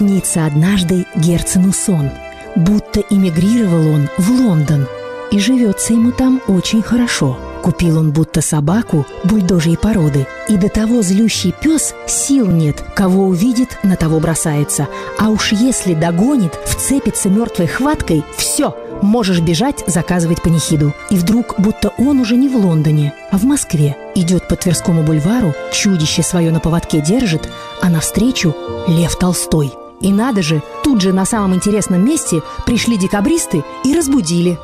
Снится однажды Герцену сон, будто эмигрировал он в Лондон, и живется ему там очень хорошо. Купил он будто собаку бульдожьей породы, и до того злющий пес сил нет, кого увидит, на того бросается. А уж если догонит, вцепится мертвой хваткой, все, можешь бежать, заказывать панихиду. И вдруг, будто он уже не в Лондоне, а в Москве. Идет по Тверскому бульвару, чудище свое на поводке держит, а навстречу Лев Толстой. И надо же, тут же на самом интересном месте пришли декабристы и разбудили.